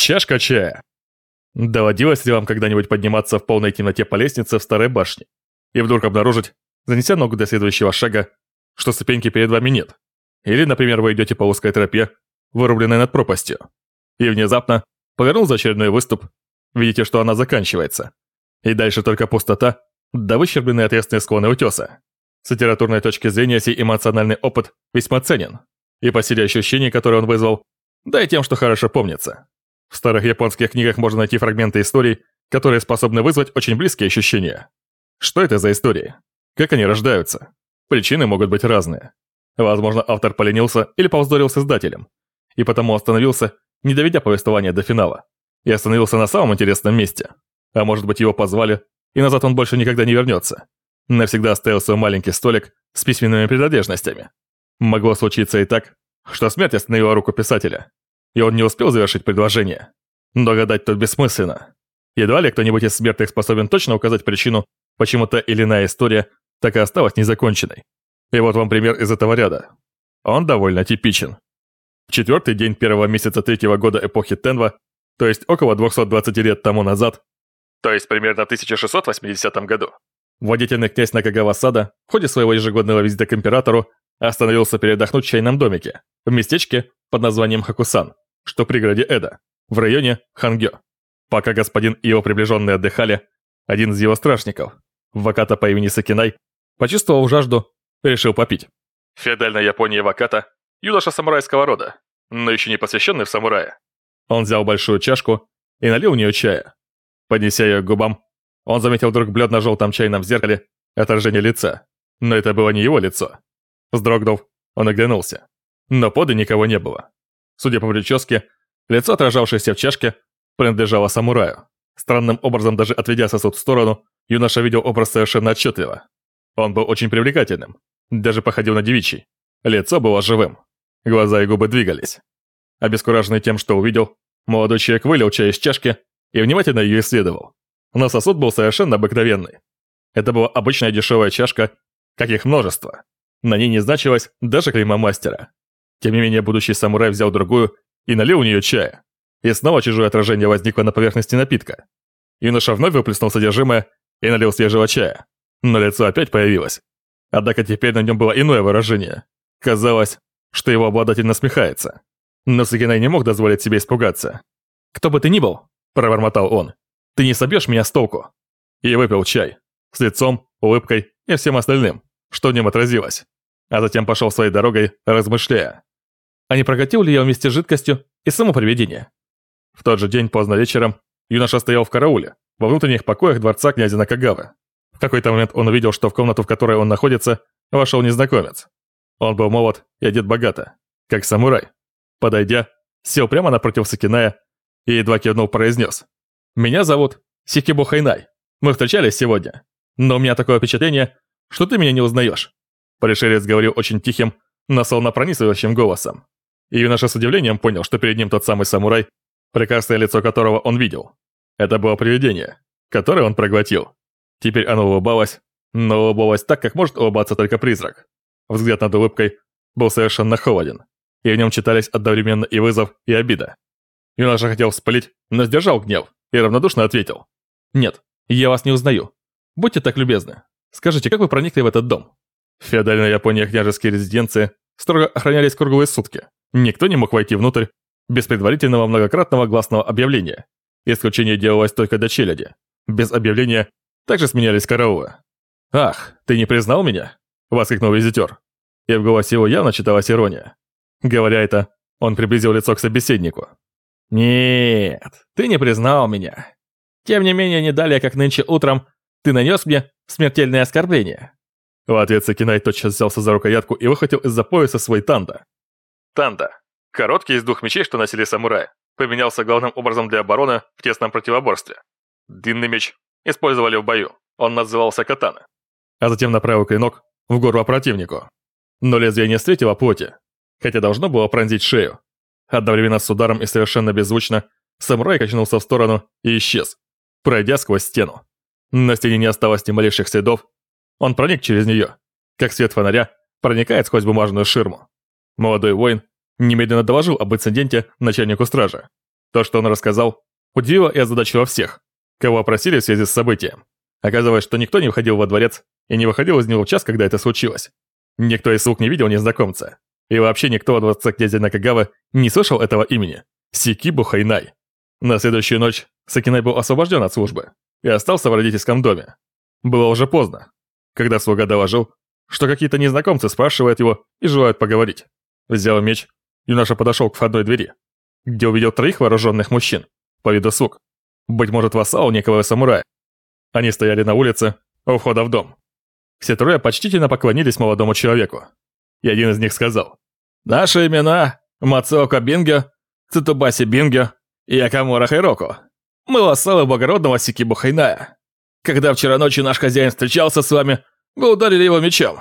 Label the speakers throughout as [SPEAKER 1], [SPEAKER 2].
[SPEAKER 1] Чашка чая. Доводилось ли вам когда-нибудь подниматься в полной темноте по лестнице в старой башне и вдруг обнаружить, занеся ногу до следующего шага, что ступеньки перед вами нет? Или, например, вы идете по узкой тропе, вырубленной над пропастью, и внезапно повернул за очередной выступ, видите, что она заканчивается, и дальше только пустота, да выщербленные ответственные склоны утеса. С литературной точки зрения сей эмоциональный опыт весьма ценен, и по силе ощущений, которые он вызвал, да и тем, что хорошо помнится. В старых японских книгах можно найти фрагменты историй, которые способны вызвать очень близкие ощущения. Что это за истории? Как они рождаются? Причины могут быть разные. Возможно, автор поленился или повздорил с издателем, и потому остановился, не доведя повествования до финала, и остановился на самом интересном месте. А может быть, его позвали, и назад он больше никогда не вернется. Навсегда оставил свой маленький столик с письменными принадлежностями. Могло случиться и так, что смерть остановила руку писателя, и он не успел завершить предложение. Но гадать тут бессмысленно. Едва ли кто-нибудь из смертных способен точно указать причину, почему та или иная история так и осталась незаконченной. И вот вам пример из этого ряда. Он довольно типичен. В четвертый день первого месяца третьего года эпохи Тенва, то есть около 220 лет тому назад, то есть примерно в 1680 году, водительный князь Накагава Сада в ходе своего ежегодного визита к императору остановился передохнуть в чайном домике в местечке под названием Хакусан, что пригороде Эда, в районе Хангё. Пока господин и его приближенные отдыхали, один из его стражников, Ваката по имени Сакинай, почувствовал жажду, решил попить. В феодальной Японии Ваката – юноша самурайского рода, но еще не посвященный в самурая. Он взял большую чашку и налил в нее чая. Поднеся ее к губам, он заметил вдруг бледно-желтом чайном зеркале отражение лица. Но это было не его лицо. Вздрогнув, он оглянулся. Но пода никого не было. Судя по прическе, лицо, отражавшееся в чашке, принадлежало самураю. Странным образом, даже отведя сосуд в сторону, юноша видел образ совершенно отчетливо. Он был очень привлекательным, даже походил на девичий. Лицо было живым. Глаза и губы двигались. Обескураженный тем, что увидел, молодой человек вылил чай из чашки и внимательно ее исследовал. Но сосуд был совершенно обыкновенный. Это была обычная дешевая чашка, каких множество. На ней не значилось даже клейма мастера. Тем не менее, будущий самурай взял другую и налил в нее чая. И снова чужое отражение возникло на поверхности напитка. Юноша вновь выплеснул содержимое и налил свежего чая. Но лицо опять появилось. Однако теперь на нем было иное выражение. Казалось, что его обладатель насмехается. Но Сагинай не мог дозволить себе испугаться. «Кто бы ты ни был», – пробормотал он, – «ты не собьешь меня с толку». И выпил чай. С лицом, улыбкой и всем остальным, что в нем отразилось. А затем пошел своей дорогой, размышляя. А не прокатил ли я вместе с жидкостью и само привидение? В тот же день поздно вечером юноша стоял в карауле, во внутренних покоях дворца князя Накагавы. В какой-то момент он увидел, что в комнату, в которой он находится, вошел незнакомец. Он был молод и одет богато, как самурай. Подойдя, сел прямо напротив Сакиная и едва кивнул произнес. «Меня зовут Сикибо Хайнай. Мы встречались сегодня. Но у меня такое впечатление, что ты меня не узнаешь». Пришелец говорил очень тихим, но пронизывающим голосом. И юноша с удивлением понял, что перед ним тот самый самурай, прекрасное лицо которого он видел. Это было привидение, которое он проглотил. Теперь оно улыбалось, но улыбалось так, как может улыбаться только призрак. Взгляд над улыбкой был совершенно холоден, и в нем читались одновременно и вызов, и обида. Юноша хотел вспылить, но сдержал гнев и равнодушно ответил. «Нет, я вас не узнаю. Будьте так любезны. Скажите, как вы проникли в этот дом?» В феодальной Японии княжеские резиденции строго охранялись круглые сутки. Никто не мог войти внутрь без предварительного многократного гласного объявления. Исключение делалось только до челяди. Без объявления также сменялись караулы. «Ах, ты не признал меня?» – воскликнул визитер. И в голосе его явно читалась ирония. Говоря это, он приблизил лицо к собеседнику. «Нет, ты не признал меня. Тем не менее, не далее, как нынче утром, ты нанес мне смертельное оскорбление». В ответ Сакинай тотчас взялся за рукоятку и выхватил из-за пояса свой танда. Танда. Короткий из двух мечей, что носили самураи. Поменялся главным образом для обороны в тесном противоборстве. Длинный меч использовали в бою. Он назывался катана. А затем направил клинок в горло противнику. Но лезвие не встретило плоти, хотя должно было пронзить шею. Одновременно с ударом и совершенно беззвучно самурай качнулся в сторону и исчез, пройдя сквозь стену. На стене не осталось ни малейших следов. Он проник через нее, как свет фонаря проникает сквозь бумажную ширму. Молодой воин немедленно доложил об инциденте начальнику стражи. То, что он рассказал, удивило и озадачило всех, кого опросили в связи с событием. Оказалось, что никто не входил во дворец и не выходил из него в час, когда это случилось. Никто из слуг не видел незнакомца. И вообще никто во дворце князя Накагава не слышал этого имени – Сикибу Хайнай. На следующую ночь Сакинай был освобожден от службы и остался в родительском доме. Было уже поздно, когда слуга доложил, что какие-то незнакомцы спрашивают его и желают поговорить. Взял меч, юноша подошел к входной двери, где увидел троих вооруженных мужчин, по виду слуг. Быть может, вассал некого самурая. Они стояли на улице, у входа в дом. Все трое почтительно поклонились молодому человеку. И один из них сказал, «Наши имена – Мацуока Бинго, Цитубаси Бинго и Акамура Хайроку. Мы вассалы благородного Сикибу Хайная. Когда вчера ночью наш хозяин встречался с вами, вы ударили его мечом.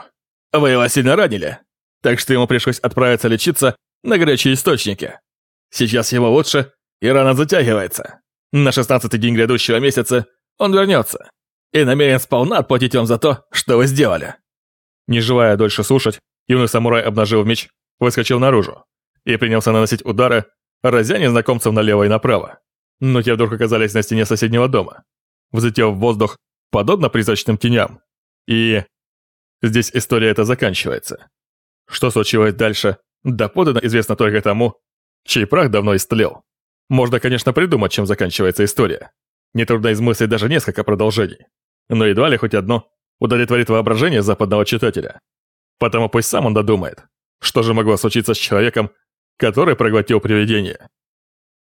[SPEAKER 1] Вы его сильно ранили, так что ему пришлось отправиться лечиться на горячие источники. Сейчас его лучше, и рана затягивается. На шестнадцатый день грядущего месяца он вернется и намерен сполна отплатить вам за то, что вы сделали». Не желая дольше слушать, юный самурай обнажил меч, выскочил наружу и принялся наносить удары, разя незнакомцев налево и направо. Но те вдруг оказались на стене соседнего дома, взлетев в воздух, подобно призрачным теням. И... Здесь история эта заканчивается. Что случилось дальше, доподлинно известно только тому, чей прах давно истлел. Можно, конечно, придумать, чем заканчивается история. Нетрудно измыслить даже несколько продолжений. Но едва ли хоть одно удовлетворит воображение западного читателя. Потому пусть сам он додумает, что же могло случиться с человеком, который проглотил привидение.